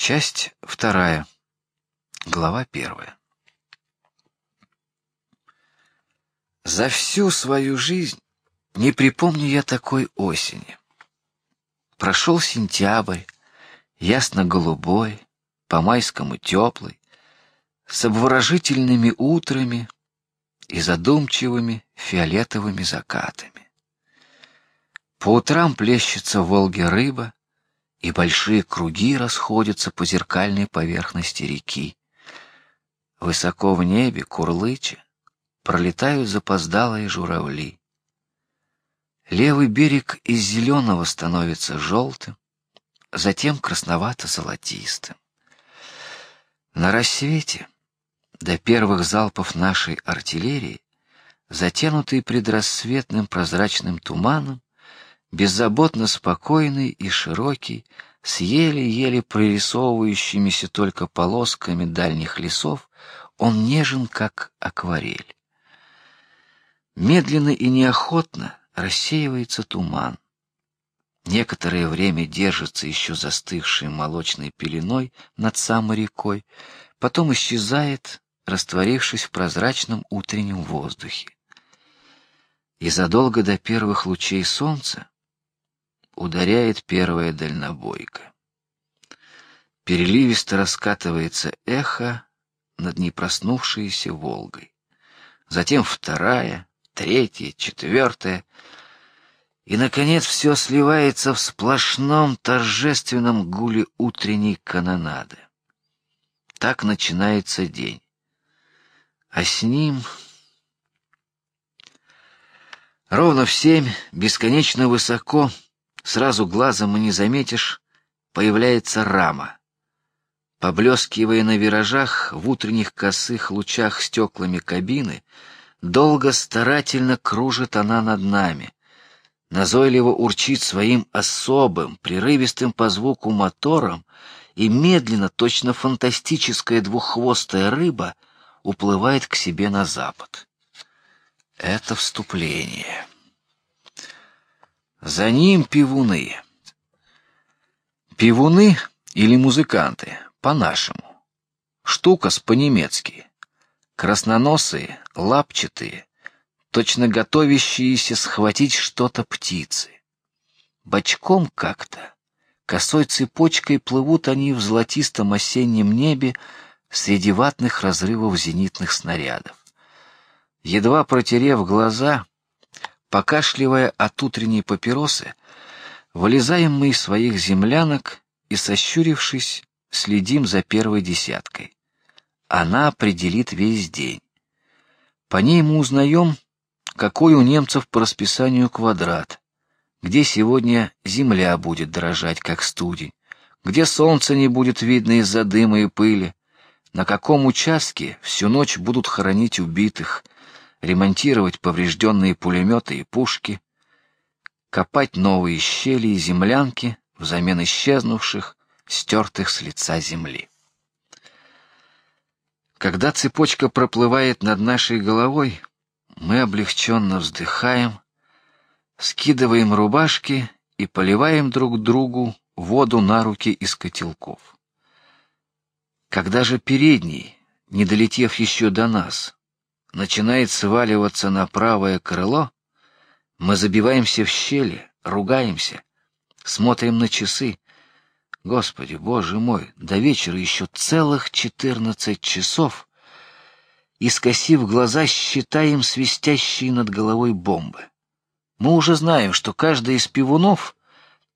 Часть вторая. Глава первая. За всю свою жизнь не припомню я такой осени. Прошел сентябрь, ясно-голубой, по-майскому теплый, с обворожительными утрами и задумчивыми фиолетовыми закатами. По утрам плещется в Волге рыба, и большие круги расходятся по зеркальной поверхности реки. Высоко в небе курлыча пролетают запоздалые журавли. Левый берег из зеленого становится желтым, затем красновато-золотистым. На рассвете до первых залпов нашей артиллерии, затянутый предрассветным прозрачным туманом, беззаботно спокойный и широкий, с еле-еле прорисовывающимися только полосками дальних лесов, он нежен, как акварель. Медленно и неохотно рассеивается туман. Некоторое время держится еще застывшей молочной пеленой над самой рекой, потом исчезает, растворившись в прозрачном утреннем воздухе. И задолго до первых лучей солнца ударяет первая дальнобойка. Переливисто раскатывается эхо над непроснувшейся Волгой. Затем вторая, третья, четвертая, и наконец все сливается в сплошном торжественном гуле утренней канонады. Так начинается день, а с ним ровно в семь, бесконечно высоко Сразу глазом и не заметишь, появляется рама. Поблескивая на виражах в утренних косых лучах стеклами кабины, долго старательно кружит она над нами, назойливо урчит своим особым, прерывистым по звуку мотором, и медленно, точно фантастическая двуххвостая рыба, уплывает к себе на запад. Это вступление. За ним пивуны. Пивуны или музыканты, по-нашему. Штука с по-немецки. Красноносые, лапчатые, точно готовящиеся схватить что-то птицы. Бочком как-то, косой цепочкой плывут они в золотистом осеннем небе среди ватных разрывов зенитных снарядов. Едва протерев глаза, Покашливая от утренней папиросы, вылезаем мы из своих землянок и, сощурившись, следим за первой десяткой. Она определит весь день. По ней мы узнаем, какой у немцев по расписанию квадрат, где сегодня земля будет дрожать как студень, где солнце не будет видно из-за дыма и пыли, на каком участке всю ночь будут хоронить убитых, ремонтировать поврежденные пулеметы и пушки, копать новые щели и землянки взамен исчезнувших, стертых с лица земли. Когда цепочка проплывает над нашей головой, мы облегченно вздыхаем, скидываем рубашки и поливаем друг другу воду на руки из котелков. Когда же передний, не долетев еще до нас, начинает сваливаться на правое крыло, мы забиваемся в щели, ругаемся, смотрим на часы. Господи, Боже мой, до вечера еще целых четырнадцать часов. И скосив глаза, считаем свистящие над головой бомбы. Мы уже знаем, что каждый из пивунов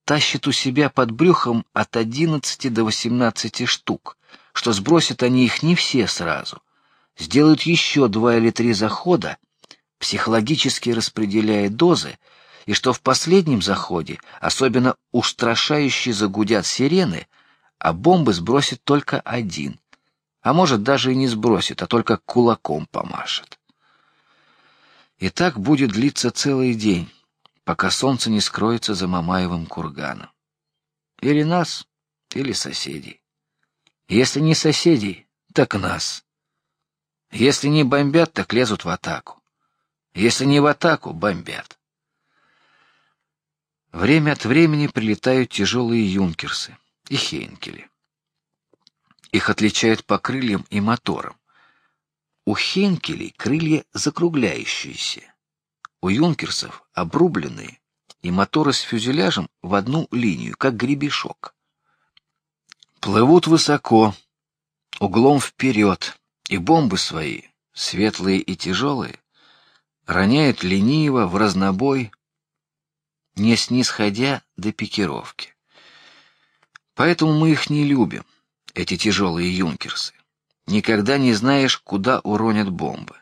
тащит у себя под брюхом от одиннадцати до восемнадцати штук, что сбросят они их не все сразу сделают еще два или три захода, психологически распределяя дозы, и что в последнем заходе особенно устрашающе загудят сирены, а бомбы сбросит только один, а может даже и не сбросит, а только кулаком помашет. И так будет длиться целый день, пока солнце не скроется за Мамаевым курганом. Или нас, или соседей. Если не соседей, так нас. Если не бомбят, так лезут в атаку. Если не в атаку, бомбят. Время от времени прилетают тяжелые юнкерсы и хейнкели. Их отличают по крыльям и моторам. У Хенкелей крылья закругляющиеся, у юнкерсов обрубленные и моторы с фюзеляжем в одну линию, как гребешок. Плывут высоко, углом вперед, и бомбы свои, светлые и тяжелые, роняют лениво в разнобой, не снисходя до пикировки. Поэтому мы их не любим, эти тяжелые юнкерсы. Никогда не знаешь, куда уронят бомбы.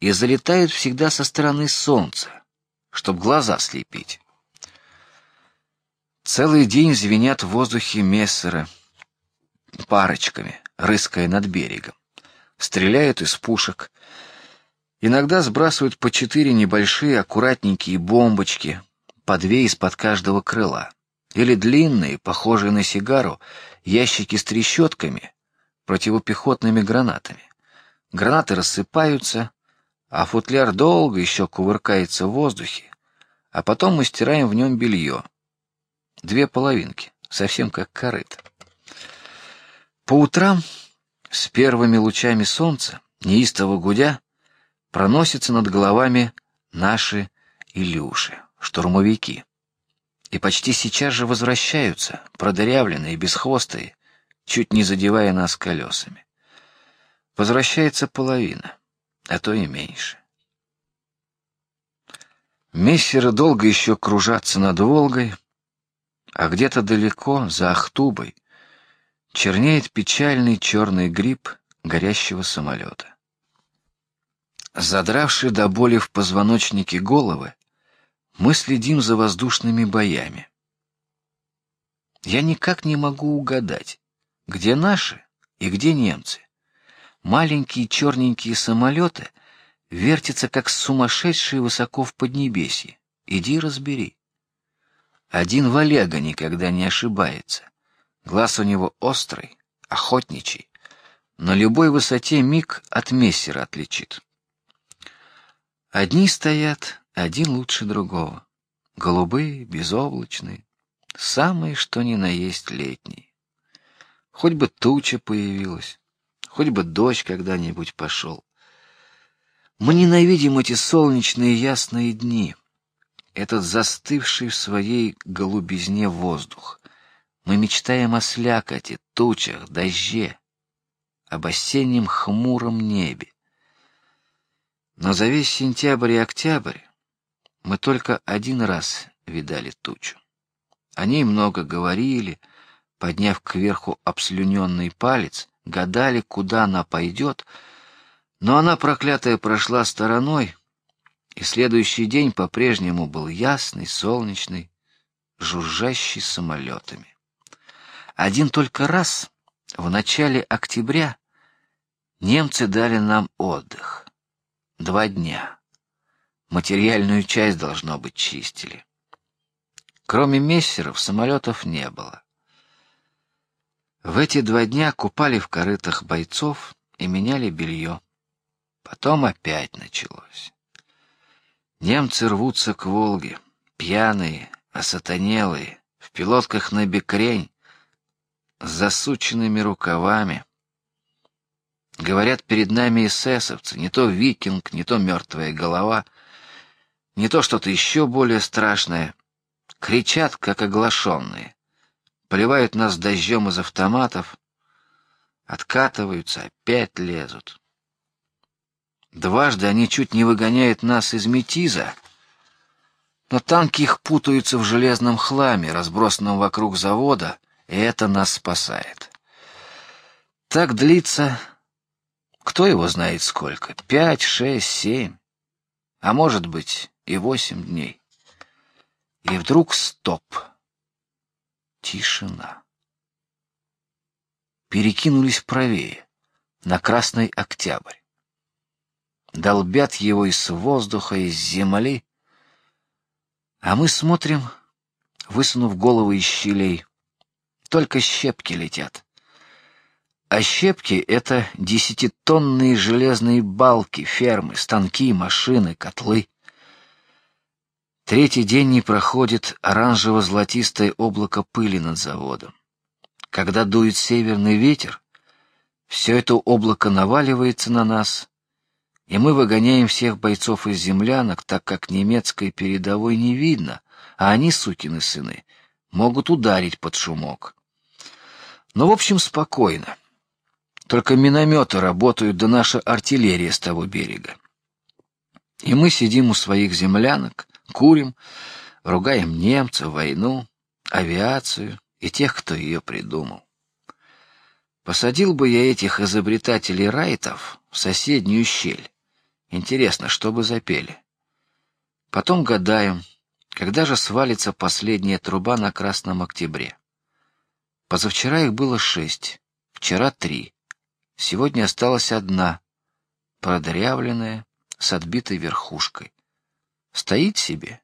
И залетают всегда со стороны солнца, чтоб глаза слепить. Целый день звенят в воздухе мессеры парочками, рыская над берегом. Стреляют из пушек. Иногда сбрасывают по четыре небольшие аккуратненькие бомбочки, по две из-под каждого крыла, или длинные, похожие на сигару, ящики с трещотками, противопехотными гранатами. Гранаты рассыпаются, а футляр долго еще кувыркается в воздухе, а потом мы стираем в нем белье. Две половинки, совсем как корыто. По утрам с первыми лучами солнца, неистово гудя, проносятся над головами наши Илюши, штурмовики, и почти сейчас же возвращаются, продырявленные, бесхвостые, чуть не задевая нас колесами. Возвращается половина, а то и меньше. Мессеры долго еще кружатся над Волгой, а где-то далеко за Ахтубой чернеет печальный черный гриб горящего самолета. Задравши до боли в позвоночнике головы, мы следим за воздушными боями. Я никак не могу угадать, где наши и где немцы. Маленькие черненькие самолеты вертится как сумасшедший высоко в поднебесье. Иди разбери. Один Валега никогда не ошибается. Глаз у него острый, охотничий. На любой высоте миг от мессера отличит. Одни стоят, один лучше другого. Голубые, безоблачные, самые что ни на есть летние. Хоть бы туча появилась, хоть бы дождь когда-нибудь пошел. Мы ненавидим эти солнечные ясные дни, этот застывший в своей голубизне воздух. Мы мечтаем о слякоти, тучах, дожде, об осеннем хмуром небе. Но за весь сентябрь и октябрь мы только один раз видали тучу. О ней много говорили, подняв кверху обслюненный палец, гадали, куда она пойдет, но она проклятая прошла стороной, и следующий день по-прежнему был ясный, солнечный, жужжащий самолетами. Один только раз в начале октября немцы дали нам отдых. Два дня. Материальную часть должно быть чистили. Кроме мессеров самолетов не было. В эти два дня купали в корытах бойцов и меняли белье. Потом опять началось. Немцы рвутся к Волге, пьяные, осатанелые, в пилотках на бекрень, засученными рукавами. Говорят, перед нами эсэсовцы, не то викинг, не то мертвая голова, не то что-то еще более страшное. Кричат, как оглашенные, поливают нас дождем из автоматов, откатываются, опять лезут. Дважды они чуть не выгоняют нас из Метиза, но танки их путаются в железном хламе, разбросанном вокруг завода, и это нас спасает. Так длится, кто его знает сколько, пять, шесть, семь, а может быть и восемь дней. И вдруг стоп, тишина. Перекинулись правее, на Красный Октябрь долбят его из воздуха, из земли, а мы смотрим, высунув головы из щелей. Только щепки летят. А щепки — это десятитонные железные балки, фермы, станки, машины, котлы. Третий день не проходит оранжево-золотистое облако пыли над заводом. Когда дует северный ветер, все это облако наваливается на нас, и мы выгоняем всех бойцов из землянок, так как немецкой передовой не видно, а они сукины сыны могут ударить под шумок. Но в общем спокойно. Только минометы работают, да наша артиллерия с того берега. И мы сидим у своих землянок, курим, ругаем немцев, войну, авиацию и тех, кто ее придумал. Посадил бы я этих изобретателей райтов в соседнюю щель. Интересно, что бы запели. Потом гадаем, когда же свалится последняя труба на Красном Октябре. Позавчера их было шесть, вчера три, сегодня осталась одна, продырявленная, с отбитой верхушкой. Стоит себе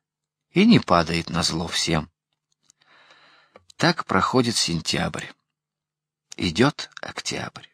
и не падает на зло всем. Так проходит сентябрь. Идет октябрь.